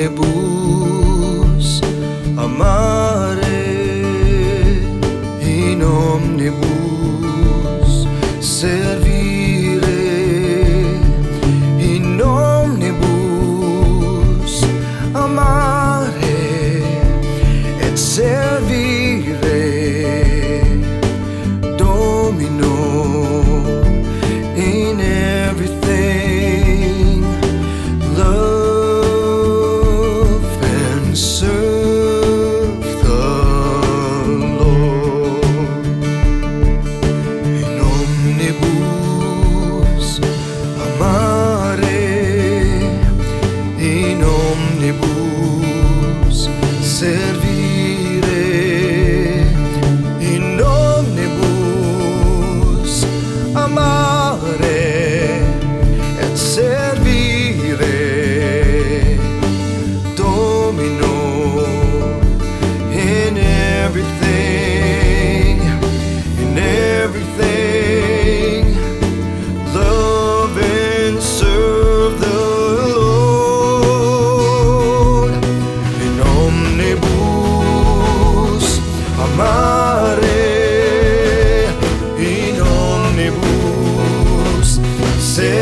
omnibus amare in omnibus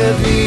of.